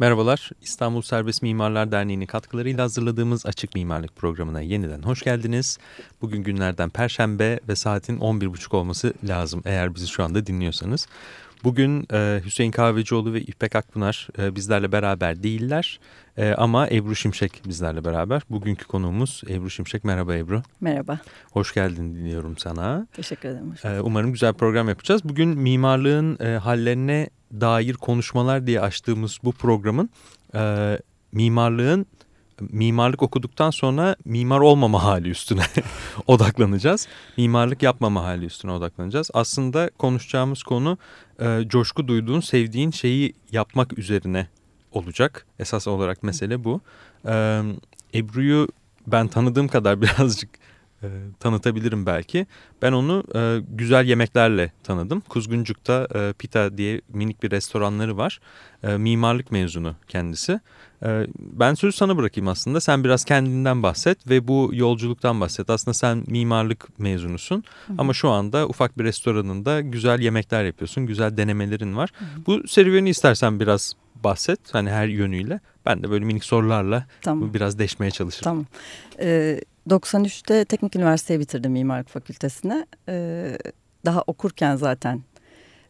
Merhabalar, İstanbul Serbest Mimarlar Derneği'nin katkılarıyla hazırladığımız Açık Mimarlık programına yeniden hoş geldiniz. Bugün günlerden Perşembe ve saatin 11.30 olması lazım eğer bizi şu anda dinliyorsanız. Bugün e, Hüseyin Kahvecioğlu ve İpek Akpınar e, bizlerle beraber değiller e, ama Ebru Şimşek bizlerle beraber. Bugünkü konuğumuz Ebru Şimşek. Merhaba Ebru. Merhaba. Hoş geldin diliyorum sana. Teşekkür ederim. E, umarım güzel program yapacağız. Bugün mimarlığın e, hallerine dair konuşmalar diye açtığımız bu programın e, mimarlığın mimarlık okuduktan sonra mimar olmama hali üstüne odaklanacağız. Mimarlık yapmama hali üstüne odaklanacağız. Aslında konuşacağımız konu e, coşku duyduğun, sevdiğin şeyi yapmak üzerine olacak. Esas olarak mesele bu. E, Ebru'yu ben tanıdığım kadar birazcık e, tanıtabilirim belki. Ben onu e, güzel yemeklerle tanıdım. Kuzguncuk'ta e, Pita diye minik bir restoranları var. E, mimarlık mezunu kendisi. E, ben sözü sana bırakayım aslında. Sen biraz kendinden bahset ve bu yolculuktan bahset. Aslında sen mimarlık mezunusun Hı -hı. ama şu anda ufak bir restoranında güzel yemekler yapıyorsun. Güzel denemelerin var. Hı -hı. Bu serüveni istersen biraz bahset hani her yönüyle. Ben de böyle minik sorularla tamam. biraz deşmeye çalışırım. Tamam. Ee, 93'te Teknik Üniversiteyi bitirdim Mimarlık Fakültesine. Ee, daha okurken zaten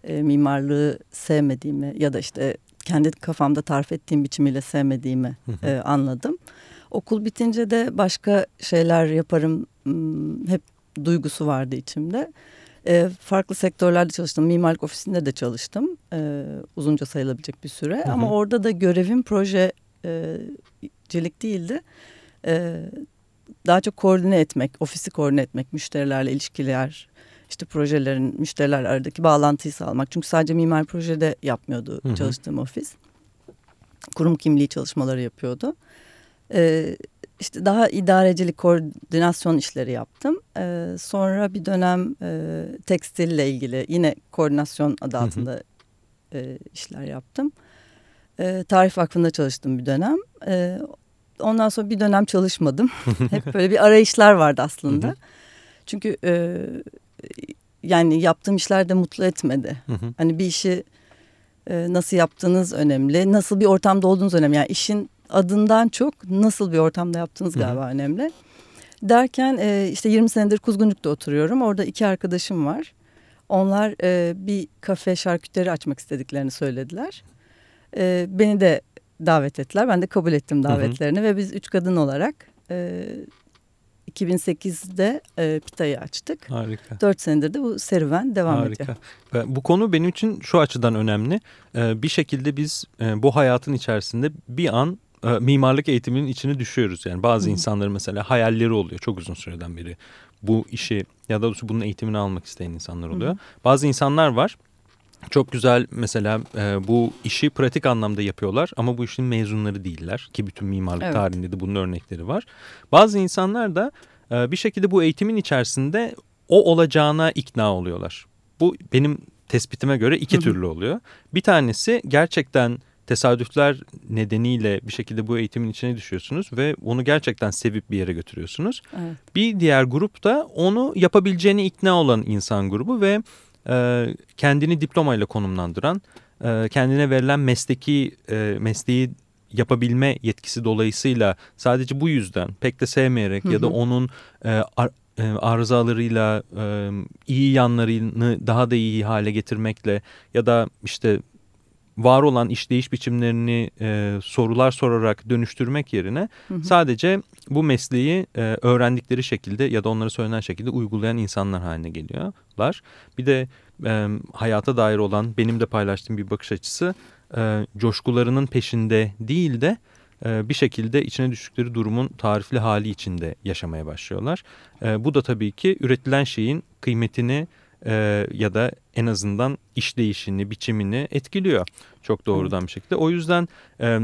e, mimarlığı sevmediğimi ya da işte kendi kafamda tarif ettiğim biçimiyle sevmediğimi E, anladım. Okul bitince de başka şeyler yaparım hep duygusu vardı içimde. E, farklı sektörlerde çalıştım. Mimarlık ofisinde de çalıştım. E, uzunca sayılabilecek bir süre. Hı hı. Ama orada da görevim projecilik değildi. E, daha çok koordine etmek, ofisi koordine etmek, müşterilerle ilişkiler, işte projelerin müşteriler aradaki bağlantıyı sağlamak. Çünkü sadece mimar projede yapmıyordu hı hı. çalıştığım ofis. Kurum kimliği çalışmaları yapıyordu. Ee, işte daha idarecilik, koordinasyon işleri yaptım. Ee, sonra bir dönem e, tekstille ilgili yine koordinasyon adı altında hı hı. E, işler yaptım. E, Tarih Vakfı'nda çalıştım bir dönem. E, ondan sonra bir dönem çalışmadım. Hep böyle bir arayışlar vardı aslında. Çünkü e, yani yaptığım işler de mutlu etmedi. Hani bir işi e, nasıl yaptığınız önemli. Nasıl bir ortamda olduğunuz önemli. Yani işin adından çok nasıl bir ortamda yaptığınız galiba önemli. Derken e, işte 20 senedir Kuzguncuk'ta oturuyorum. Orada iki arkadaşım var. Onlar e, bir kafe şarküteri açmak istediklerini söylediler. E, beni de davet ettiler. Ben de kabul ettim davetlerini hı hı. ve biz üç kadın olarak e, 2008'de e, Pita'yı açtık. Harika. Dört senedir de bu serüven devam Harika. ediyor. Harika. Bu konu benim için şu açıdan önemli. E, bir şekilde biz e, bu hayatın içerisinde bir an e, mimarlık eğitiminin içine düşüyoruz. Yani bazı hı. insanların mesela hayalleri oluyor çok uzun süreden beri. Bu işi ya da bunun eğitimini almak isteyen insanlar oluyor. Hı. Bazı insanlar var çok güzel mesela e, bu işi pratik anlamda yapıyorlar ama bu işin mezunları değiller ki bütün mimarlık evet. tarihinde de bunun örnekleri var. Bazı insanlar da e, bir şekilde bu eğitimin içerisinde o olacağına ikna oluyorlar. Bu benim tespitime göre iki Hı -hı. türlü oluyor. Bir tanesi gerçekten tesadüfler nedeniyle bir şekilde bu eğitimin içine düşüyorsunuz ve onu gerçekten sevip bir yere götürüyorsunuz. Evet. Bir diğer grup da onu yapabileceğini ikna olan insan grubu ve e, kendini diplomayla konumlandıran, e, kendine verilen mesleki e, mesleği yapabilme yetkisi dolayısıyla sadece bu yüzden pek de sevmeyerek hı hı. ya da onun e, ar, arızalarıyla e, iyi yanlarını daha da iyi hale getirmekle ya da işte var olan işleyiş biçimlerini e, sorular sorarak dönüştürmek yerine hı hı. sadece bu mesleği e, öğrendikleri şekilde ya da onlara söylenen şekilde uygulayan insanlar haline geliyorlar. Bir de e, hayata dair olan benim de paylaştığım bir bakış açısı e, coşkularının peşinde değil de e, bir şekilde içine düştükleri durumun tarifli hali içinde yaşamaya başlıyorlar. E, bu da tabii ki üretilen şeyin kıymetini e, ya da en azından işleyişini, biçimini etkiliyor çok doğrudan bir şekilde. O yüzden e,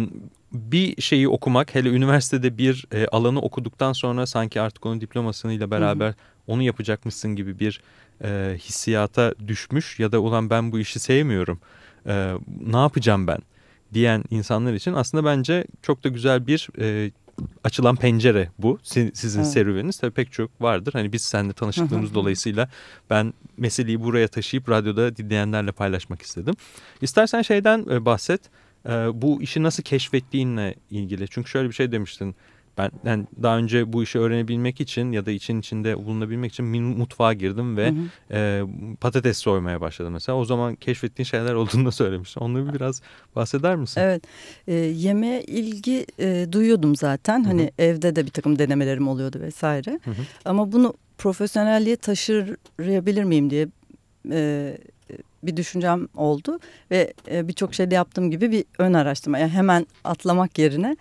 bir şeyi okumak hele üniversitede bir e, alanı okuduktan sonra sanki artık onun diplomasıyla beraber hı hı. onu yapacakmışsın gibi bir e, hissiyata düşmüş ya da ulan ben bu işi sevmiyorum e, ne yapacağım ben diyen insanlar için aslında bence çok da güzel bir e, açılan pencere bu. Sizin evet. serüveniniz tabii pek çok vardır. Hani biz seninle tanıştığımız dolayısıyla ben meseleyi buraya taşıyıp radyoda dinleyenlerle paylaşmak istedim. İstersen şeyden e, bahset. e, bu işi nasıl keşfettiğinle ilgili. Çünkü şöyle bir şey demiştin. Ben yani daha önce bu işi öğrenebilmek için ya da için içinde bulunabilmek için mutfağa girdim ve hı hı. E, patates soymaya başladım mesela. O zaman keşfettiğin şeyler olduğunu da söylemiştin. Onları biraz bahseder misin? Evet. E, yemeğe ilgi e, duyuyordum zaten. Hı hı. Hani evde de bir takım denemelerim oluyordu vesaire. Hı hı. Ama bunu profesyonelliğe taşırabilir miyim diye e, bir düşüncem oldu ve e, birçok şeyde yaptığım gibi bir ön araştırma yani hemen atlamak yerine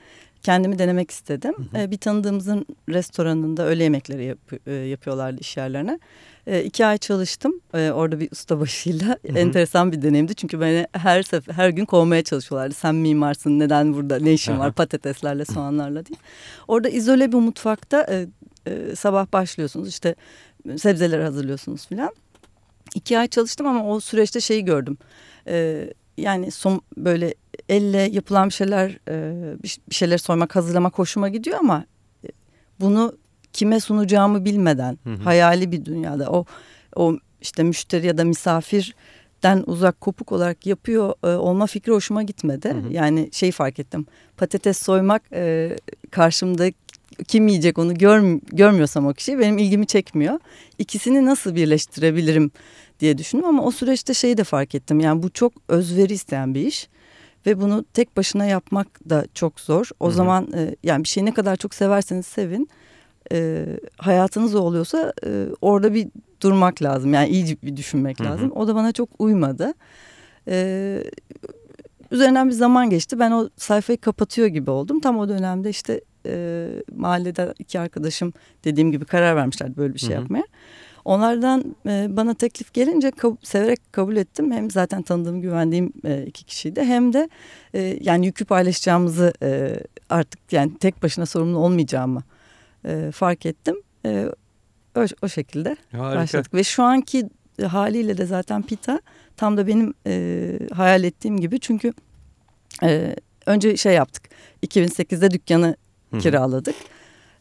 kendimi denemek istedim. Hı hı. E, bir tanıdığımızın restoranında öğle yemekleri yap, e, yapıyorlardı iş yerlerine. E, iki ay çalıştım e, orada bir ustabaşıyla. Hı hı. Enteresan bir deneyimdi çünkü beni her sefer her gün kovmaya çalışıyorlardı. Sen mimarsın neden burada ne işin var patateslerle soğanlarla diye. Orada izole bir mutfakta e, e, sabah başlıyorsunuz işte sebzeleri hazırlıyorsunuz filan. İki ay çalıştım ama o süreçte şeyi gördüm. E, yani son böyle elle yapılan bir şeyler e, bir şeyler soymak hazırlamak hoşuma gidiyor ama e, bunu kime sunacağımı bilmeden hı hı. hayali bir dünyada o o işte müşteri ya da misafirden uzak kopuk olarak yapıyor e, olma fikri hoşuma gitmedi. Hı hı. Yani şey fark ettim patates soymak e, karşımda kim yiyecek onu gör, görmüyorsam o kişi benim ilgimi çekmiyor. İkisini nasıl birleştirebilirim diye düşündüm ama o süreçte şeyi de fark ettim. Yani bu çok özveri isteyen bir iş ve bunu tek başına yapmak da çok zor. O Hı -hı. zaman e, yani bir şeyi ne kadar çok severseniz sevin e, hayatınız oluyorsa e, orada bir durmak lazım. Yani iyice bir düşünmek Hı -hı. lazım. O da bana çok uymadı. E, üzerinden bir zaman geçti. Ben o sayfayı kapatıyor gibi oldum. Tam o dönemde işte e, mahallede iki arkadaşım dediğim gibi karar vermişlerdi böyle bir şey Hı -hı. yapmaya. Onlardan e, bana teklif gelince kab severek kabul ettim. Hem zaten tanıdığım, güvendiğim e, iki kişiydi. Hem de e, yani yükü paylaşacağımızı e, artık yani tek başına sorumlu olmayacağımı e, fark ettim. E, o, o şekilde Harika. başladık. Ve şu anki haliyle de zaten Pita tam da benim e, hayal ettiğim gibi. Çünkü e, önce şey yaptık. 2008'de dükkanı Hı -hı. kiraladık.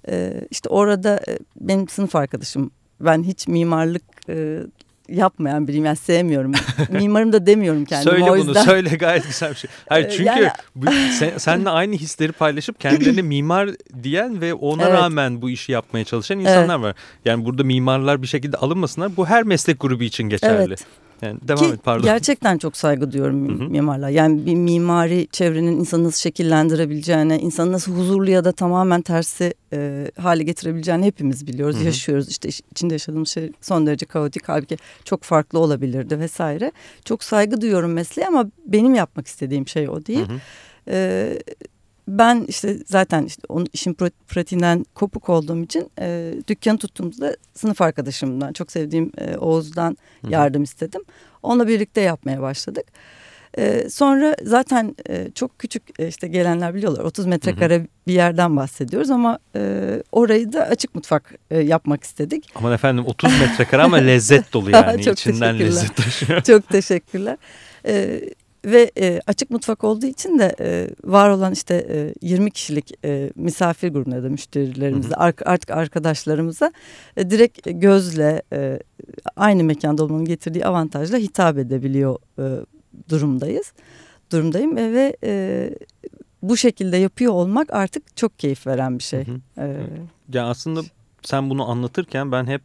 E, işte orada e, benim sınıf arkadaşım ben hiç mimarlık e, yapmayan biriyim. Yani sevmiyorum. Mimarım da demiyorum kendime. Söyle o yüzden... bunu söyle gayet güzel bir şey. Hayır çünkü yani... bu, sen, seninle aynı hisleri paylaşıp kendilerini mimar diyen ve ona evet. rağmen bu işi yapmaya çalışan insanlar evet. var. Yani burada mimarlar bir şekilde alınmasınlar. Bu her meslek grubu için geçerli. Evet. Yani devam Ki et pardon. Gerçekten çok saygı duyuyorum Hı -hı. mimarlar. Yani bir mimari çevrenin insanı nasıl şekillendirebileceğine, insanı nasıl huzurlu ya da tamamen tersi e, hale getirebileceğini hepimiz biliyoruz, Hı -hı. yaşıyoruz. İşte içinde yaşadığımız şey son derece kaotik halbuki çok farklı olabilirdi vesaire. Çok saygı duyuyorum mesleğe ama benim yapmak istediğim şey o değil. Hı -hı. E, ben işte zaten işte onun işin pratiğinden kopuk olduğum için e, dükkanı tuttuğumuzda sınıf arkadaşımdan çok sevdiğim e, Oğuz'dan Hı yardım istedim. Onunla birlikte yapmaya başladık. E, sonra zaten e, çok küçük e, işte gelenler biliyorlar 30 metrekare Hı -hı. bir yerden bahsediyoruz ama e, orayı da açık mutfak e, yapmak istedik. Aman efendim 30 metrekare ama lezzet dolu yani çok içinden lezzet taşıyor. çok teşekkürler. E, ve e, açık mutfak olduğu için de e, var olan işte e, 20 kişilik e, misafir grubuna da müşterilerimize hı hı. artık arkadaşlarımıza e, direkt gözle e, aynı mekanda olmanın getirdiği avantajla hitap edebiliyor e, durumdayız. Durumdayım e, ve e, bu şekilde yapıyor olmak artık çok keyif veren bir şey. Hı hı. Ee, ya aslında sen bunu anlatırken ben hep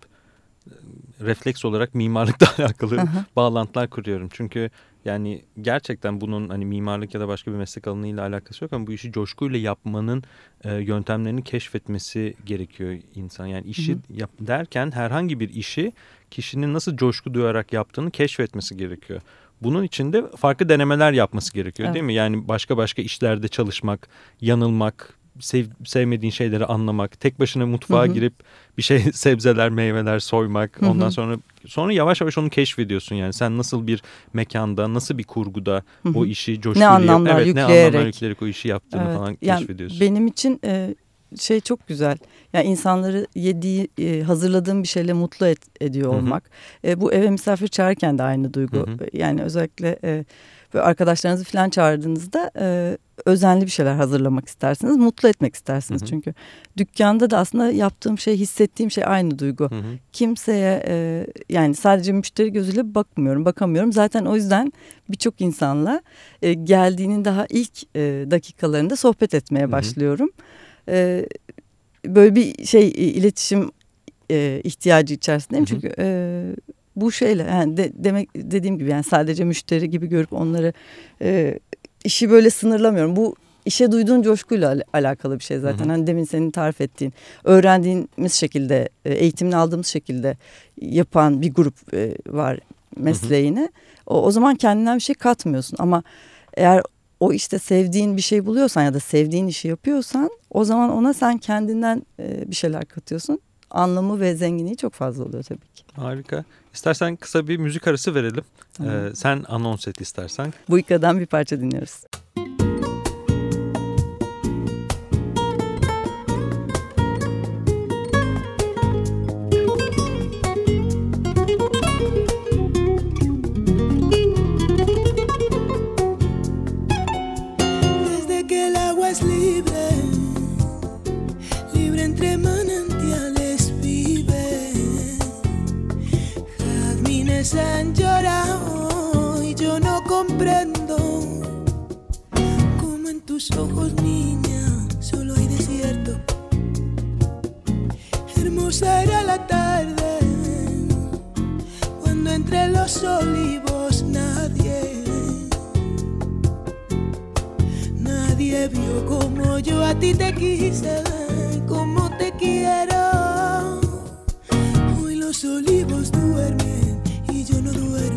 refleks olarak mimarlıkla alakalı Aha. bağlantılar kuruyorum. Çünkü yani gerçekten bunun hani mimarlık ya da başka bir meslek alanıyla alakası yok ama bu işi coşkuyla yapmanın e, yöntemlerini keşfetmesi gerekiyor insan. Yani işi hı hı. Yap, derken herhangi bir işi kişinin nasıl coşku duyarak yaptığını keşfetmesi gerekiyor. Bunun için de farklı denemeler yapması gerekiyor evet. değil mi? Yani başka başka işlerde çalışmak, yanılmak, sev, sevmediğin şeyleri anlamak, tek başına mutfağa hı hı. girip bir şey sebzeler, meyveler soymak, hı hı. ondan sonra sonra yavaş yavaş onu keşfediyorsun yani. Sen nasıl bir mekanda, nasıl bir kurguda hı hı. o işi coşkulu ne anlamlar evet, yükleyerek. ne anlamlar yükleyerek o işi yaptığını evet. falan yani keşfediyorsun. Benim için e, şey çok güzel. Yani insanları yediği, e, hazırladığım bir şeyle mutlu et, ediyor olmak. Hı hı. E, bu eve misafir çağırırken de aynı duygu. Hı hı. Yani özellikle e, böyle arkadaşlarınızı falan çağırdığınızda e, özenli bir şeyler hazırlamak istersiniz. Mutlu etmek istersiniz. Hı hı. Çünkü dükkanda da aslında yaptığım şey, hissettiğim şey aynı duygu. Hı hı. Kimseye e, yani sadece müşteri gözüyle bakmıyorum, bakamıyorum. Zaten o yüzden birçok insanla e, geldiğinin daha ilk e, dakikalarında sohbet etmeye başlıyorum. Hı hı. E, böyle bir şey iletişim e, ihtiyacı içerisindeyim. Hı hı. Çünkü e, bu şeyle yani de, demek dediğim gibi yani sadece müşteri gibi görüp onları e, işi böyle sınırlamıyorum. Bu işe duyduğun coşkuyla al alakalı bir şey zaten. Hı hı. Hani demin senin tarif ettiğin, öğrendiğimiz şekilde, e, eğitimini aldığımız şekilde yapan bir grup e, var mesleğini. Hı hı. O, o zaman kendinden bir şey katmıyorsun ama eğer o işte sevdiğin bir şey buluyorsan ya da sevdiğin işi yapıyorsan o zaman ona sen kendinden e, bir şeyler katıyorsun. Anlamı ve zenginliği çok fazla oluyor tabii ki. Harika. İstersen kısa bir müzik arası verelim. Tamam. Ee, sen anons et istersen. Bu bir parça dinliyoruz. Entre los olivos nadie, nadie vio como yo a ti te quise, como te quiero. Hoy los olivos duermen y yo no duermo.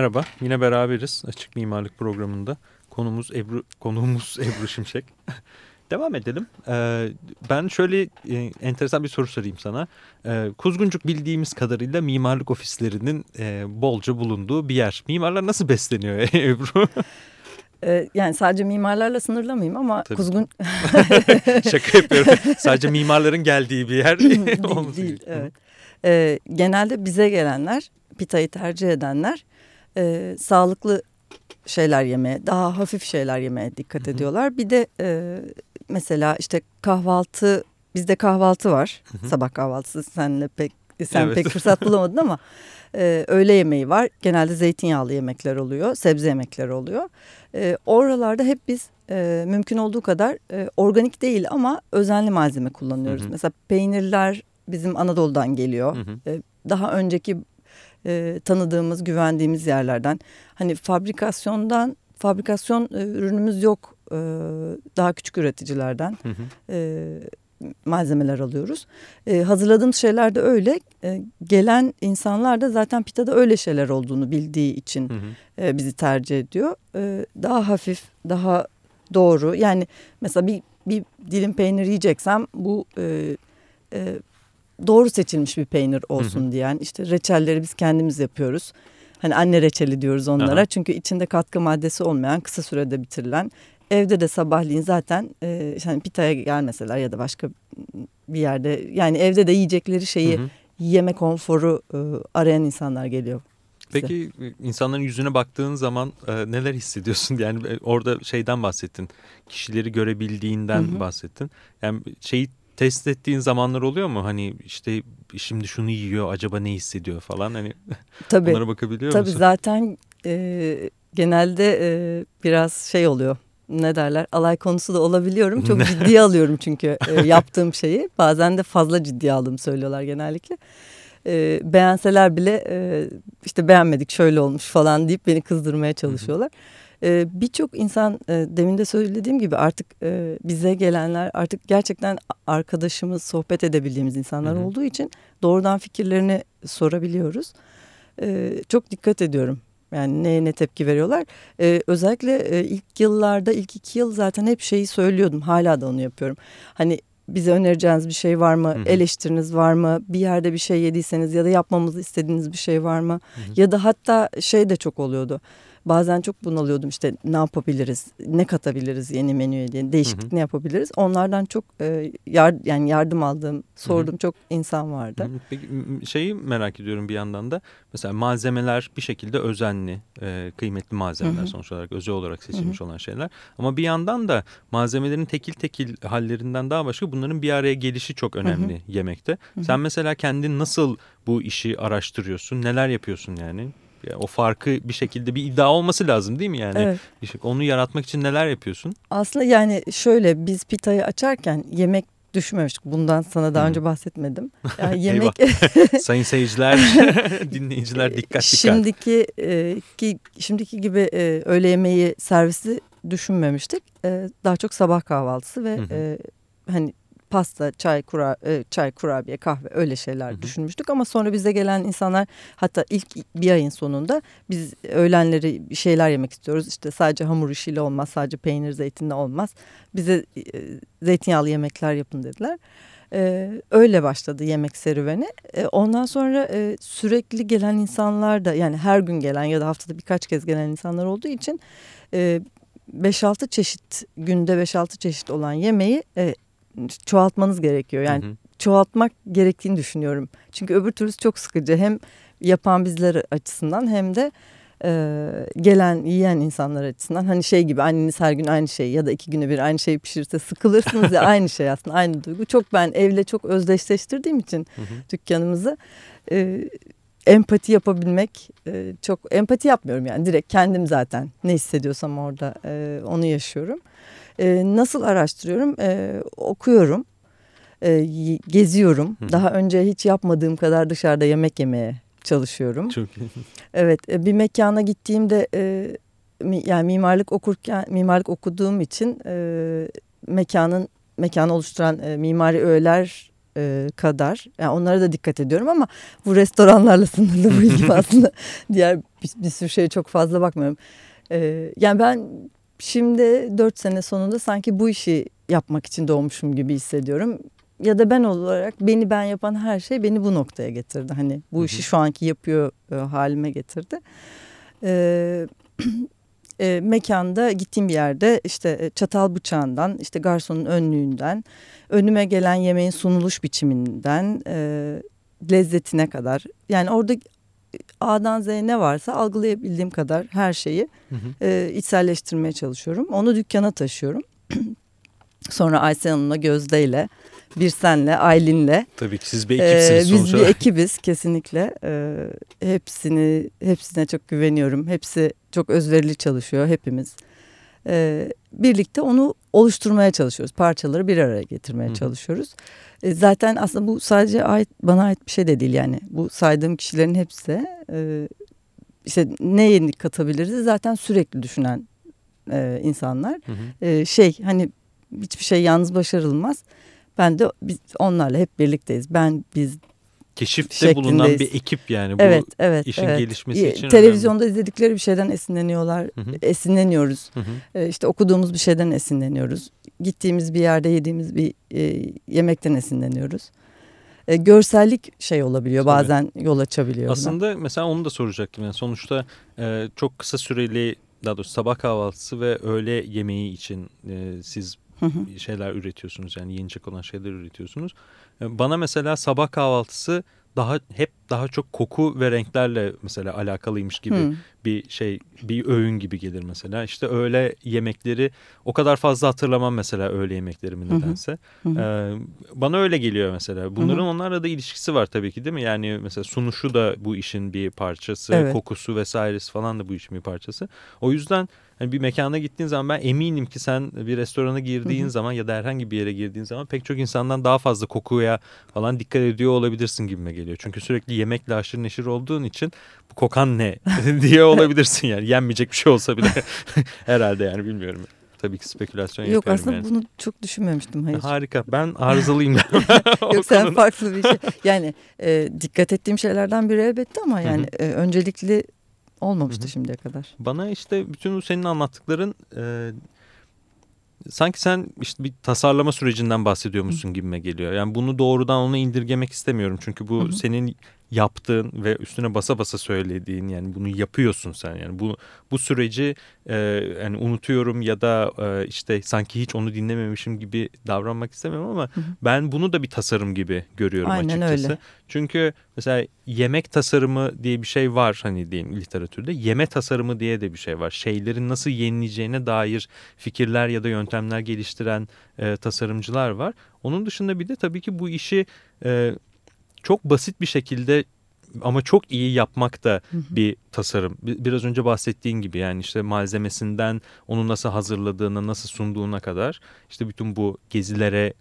Merhaba, yine beraberiz Açık Mimarlık programında. Konumuz Ebru, konuğumuz Ebru Şimşek. Devam edelim. Ee, ben şöyle e, enteresan bir soru sorayım sana. Ee, Kuzguncuk bildiğimiz kadarıyla mimarlık ofislerinin e, bolca bulunduğu bir yer. Mimarlar nasıl besleniyor Ebru? Ee, yani sadece mimarlarla sınırlamayayım ama Tabii. Kuzgun... Şaka yapıyorum. Sadece mimarların geldiği bir yer. değil, değil, evet. Ee, genelde bize gelenler, pitayı tercih edenler e, sağlıklı şeyler yemeye, daha hafif şeyler yemeye dikkat Hı hı. ediyorlar. Bir de e, mesela işte kahvaltı, bizde kahvaltı var. Hı hı. Sabah kahvaltısı senle pek sen Evet. pek fırsat bulamadın ama e, öğle yemeği var. Genelde zeytinyağlı yemekler oluyor, sebze yemekleri oluyor. E, oralarda hep biz e, mümkün olduğu kadar e, organik değil ama özenli malzeme kullanıyoruz. Hı hı. Mesela peynirler bizim Anadolu'dan geliyor. Hı hı. Daha önceki e, tanıdığımız, güvendiğimiz yerlerden. Hani fabrikasyondan, fabrikasyon e, ürünümüz yok. E, daha küçük üreticilerden Hı hı. e, malzemeler alıyoruz. E, hazırladığımız şeyler de öyle. E, gelen insanlar da zaten pitada öyle şeyler olduğunu bildiği için Hı hı. e, bizi tercih ediyor. E, daha hafif, daha doğru. Yani mesela bir, bir dilim peynir yiyeceksem bu e, e, doğru seçilmiş bir peynir olsun Hı hı. diyen. İşte reçelleri biz kendimiz yapıyoruz. Hani anne reçeli diyoruz onlara. Aha. Çünkü içinde katkı maddesi olmayan, kısa sürede bitirilen. Evde de sabahleyin zaten e, hani pitaya gelmeseler ya da başka bir yerde yani evde de yiyecekleri şeyi Hı hı. yeme konforu e, arayan insanlar geliyor. bize. Peki e, insanların yüzüne baktığın zaman e, neler hissediyorsun? Yani e, orada şeyden bahsettin. Kişileri görebildiğinden Hı hı. bahsettin. Yani şeyi test ettiğin zamanlar oluyor mu? Hani işte şimdi şunu yiyor acaba ne hissediyor falan. Hani Tabii. onlara bakabiliyor Tabii musun? zaten e, genelde e, biraz şey oluyor. Ne derler? Alay konusu da olabiliyorum. Çok ciddiye alıyorum çünkü e, yaptığım şeyi. Bazen de fazla ciddiye aldığımı söylüyorlar genellikle. E, beğenseler bile e, işte beğenmedik şöyle olmuş falan deyip beni kızdırmaya çalışıyorlar. E, Birçok insan e, demin de söylediğim gibi artık e, bize gelenler artık gerçekten arkadaşımız, sohbet edebildiğimiz insanlar Hı hı. olduğu için doğrudan fikirlerini sorabiliyoruz. E, çok dikkat ediyorum. Yani neye ne tepki veriyorlar. E, özellikle e, ilk yıllarda, ilk iki yıl zaten hep şeyi söylüyordum. Hala da onu yapıyorum. Hani bize önereceğiniz bir şey var mı? Hı hı. Eleştiriniz var mı? Bir yerde bir şey yediyseniz ya da yapmamızı istediğiniz bir şey var mı? Hı hı. Ya da hatta şey de çok oluyordu. Bazen çok bunalıyordum işte ne yapabiliriz, ne katabiliriz yeni menüye diye, değişiklik Hı hı. ne yapabiliriz. Onlardan çok e, yar, yani yardım aldığım, sorduğum çok insan vardı. Hı, Peki m- şeyi merak ediyorum bir yandan da mesela malzemeler bir şekilde özenli, e, kıymetli malzemeler Hı hı. sonuç olarak özel olarak seçilmiş olan şeyler. Ama bir yandan da malzemelerin tekil tekil hallerinden daha başka bunların bir araya gelişi çok önemli yemekte. hı. Sen mesela kendin nasıl bu işi araştırıyorsun, neler yapıyorsun yani? Ya o farkı bir şekilde bir iddia olması lazım değil mi yani? Evet. Şey, onu yaratmak için neler yapıyorsun? Aslında yani şöyle biz pitayı açarken yemek düşünmemiştik. Bundan sana daha Hı. önce bahsetmedim. Yani yemek Sayın seyirciler, dinleyiciler dikkat dikkat. Şimdiki e, ki şimdiki gibi e, öğle yemeği servisi düşünmemiştik. E, daha çok sabah kahvaltısı ve e, hani pasta, çay, kura, e, çay, kurabiye, kahve öyle şeyler Hı hı. düşünmüştük ama sonra bize gelen insanlar hatta ilk bir ayın sonunda biz öğlenleri şeyler yemek istiyoruz. İşte sadece hamur işiyle olmaz, sadece peynir, zeytinle olmaz. Bize e, zeytinyağlı yemekler yapın dediler. E, öyle başladı yemek serüveni. E, ondan sonra e, sürekli gelen insanlar da yani her gün gelen ya da haftada birkaç kez gelen insanlar olduğu için e, 5-6 çeşit günde 5-6 çeşit olan yemeği e, çoğaltmanız gerekiyor. Yani Hı hı. çoğaltmak gerektiğini düşünüyorum. Çünkü öbür türlüsü çok sıkıcı. Hem yapan bizler açısından hem de e, gelen yiyen insanlar açısından. Hani şey gibi anneniz her gün aynı şey ya da iki güne bir aynı şeyi pişirirse sıkılırsınız ya aynı şey aslında aynı duygu. Çok ben evle çok özdeşleştirdiğim için Hı hı. dükkanımızı e, empati yapabilmek e, çok empati yapmıyorum yani direkt kendim zaten ne hissediyorsam orada e, onu yaşıyorum. E, nasıl araştırıyorum? E, okuyorum, e, geziyorum. Hı. Daha önce hiç yapmadığım kadar dışarıda yemek yemeye çalışıyorum. Çok iyi. Evet, e, bir mekana gittiğimde e, yani mimarlık okurken mimarlık okuduğum için e, mekanın mekanı oluşturan e, mimari öğeler e, kadar yani onlara da dikkat ediyorum ama bu restoranlarla sınırlı bu ilgim aslında diğer bir, bir sürü şeye çok fazla bakmıyorum. Ee, yani ben şimdi dört sene sonunda sanki bu işi yapmak için doğmuşum gibi hissediyorum. Ya da ben olarak beni ben yapan her şey beni bu noktaya getirdi. Hani bu işi şu anki yapıyor e, halime getirdi. Ee, e, mekanda gittiğim bir yerde işte e, çatal bıçağından işte garsonun önlüğünden önüme gelen yemeğin sunuluş biçiminden e, lezzetine kadar yani orada A'dan Z'ye ne varsa algılayabildiğim kadar her şeyi hı hı. E, içselleştirmeye çalışıyorum. Onu dükkana taşıyorum. Sonra Aysel Hanım'la Gözde ile bir senle, Aylin'le. Tabii ki siz bir ekipsiniz ee, Biz bir ekibiz kesinlikle. Ee, hepsini, hepsine çok güveniyorum. Hepsi çok özverili çalışıyor hepimiz. Ee, birlikte onu oluşturmaya çalışıyoruz. Parçaları bir araya getirmeye Hı. çalışıyoruz. Ee, zaten aslında bu sadece ait bana ait bir şey de değil yani. Bu saydığım kişilerin hepsi e, işte ne yeni katabiliriz zaten sürekli düşünen e, insanlar. Hı hı. E, şey hani hiçbir şey yalnız başarılmaz. Ben de biz onlarla hep birlikteyiz. Ben biz keşifte bulunan bir ekip yani bu evet, evet, işin evet. gelişmesi için. Televizyonda önemli. izledikleri bir şeyden esinleniyorlar, hı hı. esinleniyoruz. Hı hı. Ee, işte okuduğumuz bir şeyden esinleniyoruz. Gittiğimiz bir yerde yediğimiz bir e, yemekten esinleniyoruz. E, görsellik şey olabiliyor Tabii. bazen yol açabiliyor. Aslında buna. mesela onu da soracaktım. Yani sonuçta e, çok kısa süreli daha doğrusu sabah kahvaltısı ve öğle yemeği için e, siz şeyler üretiyorsunuz yani yenecek olan şeyler üretiyorsunuz. E, bana mesela sabah kahvaltısı daha hep daha çok koku ve renklerle mesela alakalıymış gibi hmm. bir şey bir öğün gibi gelir mesela. İşte öğle yemekleri o kadar fazla hatırlamam mesela öğle yemeklerimi nedense. Hmm. Ee, bana öyle geliyor mesela. Bunların hmm. onlarla da ilişkisi var tabii ki değil mi? Yani mesela sunuşu da bu işin bir parçası, evet. kokusu vesairesi falan da bu işin bir parçası. O yüzden hani bir mekana gittiğin zaman ben eminim ki sen bir restorana girdiğin Hı-hı. zaman ya da herhangi bir yere girdiğin zaman pek çok insandan daha fazla kokuya falan dikkat ediyor olabilirsin gibime geliyor. Çünkü sürekli yemekle aşırı neşir olduğun için bu kokan ne diye olabilirsin yani. Yenmeyecek bir şey olsa bile herhalde yani bilmiyorum. Tabii ki spekülasyon Yok aslında yani. bunu çok düşünmemiştim. Hayır. Harika. Ben arızalıyım. Yok sen konuda. farklı bir şey. Yani e, dikkat ettiğim şeylerden biri elbette ama yani e, öncelikli olmamıştı Hı -hı. şimdiye kadar. Bana işte bütün bu senin anlattıkların e, sanki sen işte bir tasarlama sürecinden bahsediyormuşsun Hı. gibime geliyor. Yani bunu doğrudan ona indirgemek istemiyorum. Çünkü bu Hı -hı. senin yaptığın ve üstüne basa basa söylediğin yani bunu yapıyorsun sen yani bu bu süreci e, yani unutuyorum ya da e, işte sanki hiç onu dinlememişim gibi davranmak istemiyorum ama hı hı. ben bunu da bir tasarım gibi görüyorum Aynen açıkçası. Öyle. Çünkü mesela yemek tasarımı diye bir şey var hani diyeyim literatürde. Yeme tasarımı diye de bir şey var. Şeylerin nasıl yenileceğine dair fikirler ya da yöntemler geliştiren e, tasarımcılar var. Onun dışında bir de tabii ki bu işi e, çok basit bir şekilde ama çok iyi yapmak da bir tasarım. Biraz önce bahsettiğin gibi yani işte malzemesinden onu nasıl hazırladığına, nasıl sunduğuna kadar işte bütün bu gezilere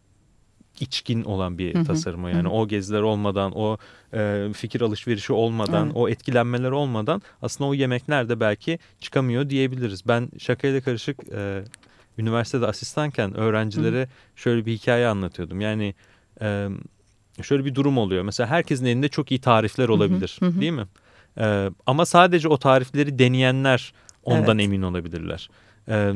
içkin olan bir hı tasarımı. Yani hı o geziler olmadan, o e, fikir alışverişi olmadan, evet. o etkilenmeler olmadan aslında o yemekler de belki çıkamıyor diyebiliriz. Ben şakayla karışık e, üniversitede asistanken öğrencilere hı şöyle bir hikaye anlatıyordum. Yani e, şöyle bir durum oluyor. Mesela herkesin elinde çok iyi tarifler olabilir hı hı. değil mi? Ee, ama sadece o tarifleri deneyenler ondan evet. emin olabilirler. Ee,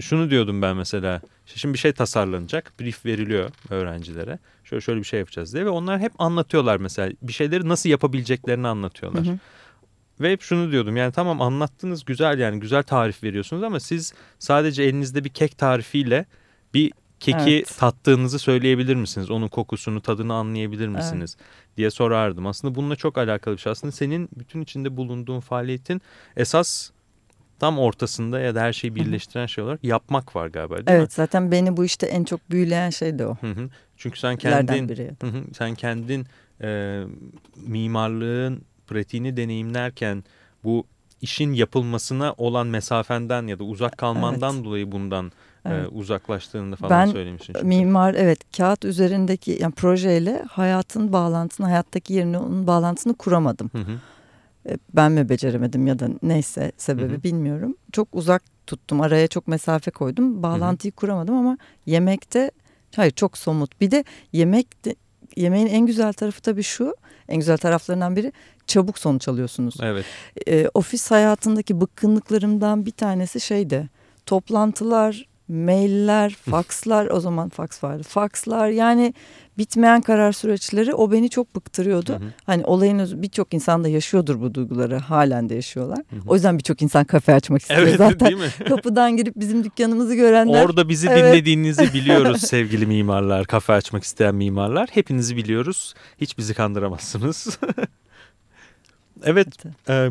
şunu diyordum ben mesela. Şimdi bir şey tasarlanacak. Brief veriliyor öğrencilere. Şöyle şöyle bir şey yapacağız diye. Ve onlar hep anlatıyorlar mesela. Bir şeyleri nasıl yapabileceklerini anlatıyorlar. Hı hı. Ve hep şunu diyordum yani tamam anlattınız güzel yani güzel tarif veriyorsunuz ama siz sadece elinizde bir kek tarifiyle bir keki evet. tattığınızı söyleyebilir misiniz? Onun kokusunu, tadını anlayabilir misiniz? Evet. diye sorardım. Aslında bununla çok alakalı bir şey. Aslında senin bütün içinde bulunduğun faaliyetin esas tam ortasında ya da her şeyi birleştiren şey olarak yapmak var galiba değil evet, mi? Evet zaten beni bu işte en çok büyüleyen şey de o. Hı hı. Çünkü sen kendin hı hı, sen kendin e, mimarlığın pratiğini deneyimlerken bu işin yapılmasına olan mesafenden ya da uzak kalmandan evet. dolayı bundan evet. e, uzaklaştığını falan ben, söylemişsin. Ben mimar evet kağıt üzerindeki yani projeyle hayatın bağlantısını hayattaki yerini onun bağlantısını kuramadım. Hı hı. E, ben mi beceremedim ya da neyse sebebi hı hı. bilmiyorum. Çok uzak tuttum araya çok mesafe koydum bağlantıyı hı hı. kuramadım ama yemekte hayır çok somut bir de yemek de, yemeğin en güzel tarafı tabii şu. En güzel taraflarından biri çabuk sonuç alıyorsunuz. Evet. E, ofis hayatındaki bıkkınlıklarımdan bir tanesi şeydi. Toplantılar, mailler, fakslar o zaman faks vardı. Fakslar yani bitmeyen karar süreçleri o beni çok bıktırıyordu. Hı hı. Hani olayın birçok insan da yaşıyordur bu duyguları. Halen de yaşıyorlar. Hı hı. O yüzden birçok insan kafe açmak istiyor Evet zaten. değil mi? Kapıdan girip bizim dükkanımızı görenler. Orada bizi Evet. dinlediğinizi biliyoruz sevgili mimarlar, kafe açmak isteyen mimarlar. Hepinizi biliyoruz. Hiç bizi kandıramazsınız. evet, e,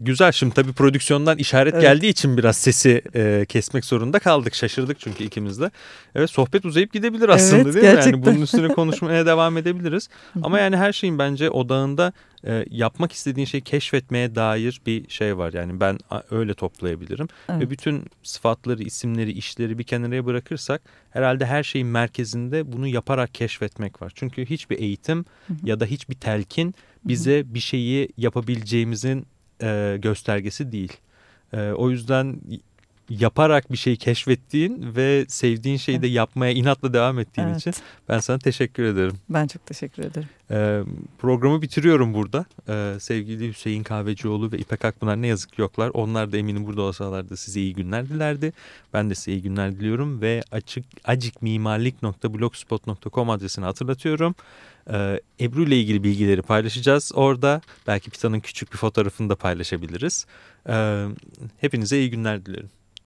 güzel. Şimdi tabii prodüksiyondan işaret Evet. geldiği için biraz sesi e, kesmek zorunda kaldık. Şaşırdık çünkü ikimiz de. Evet, sohbet uzayıp gidebilir aslında Evet, değil mi? Yani gerçekten. bunun üstüne konuşmaya devam edebiliriz. Ama yani her şeyin bence odağında e, yapmak istediğin şeyi keşfetmeye dair bir şey var. Yani ben öyle toplayabilirim. Evet. Ve bütün sıfatları, isimleri, işleri bir kenara bırakırsak herhalde her şeyin merkezinde bunu yaparak keşfetmek var. Çünkü hiçbir eğitim ya da hiçbir telkin bize bir şeyi yapabileceğimizin göstergesi değil. O yüzden yaparak bir şeyi keşfettiğin ve sevdiğin şeyi de yapmaya inatla devam ettiğin Evet. için ben sana teşekkür ederim. Ben çok teşekkür ederim. Ee, programı bitiriyorum burada. Ee, sevgili Hüseyin Kahvecioğlu ve İpek Akpınar ne yazık ki yoklar. Onlar da eminim burada olsalardı size iyi günler dilerdi. Ben de size iyi günler diliyorum ve açık acikmimarlik.blogspot.com adresini hatırlatıyorum. Ee, Ebru ile ilgili bilgileri paylaşacağız orada. Belki Pita'nın küçük bir fotoğrafını da paylaşabiliriz. Ee, hepinize iyi günler dilerim.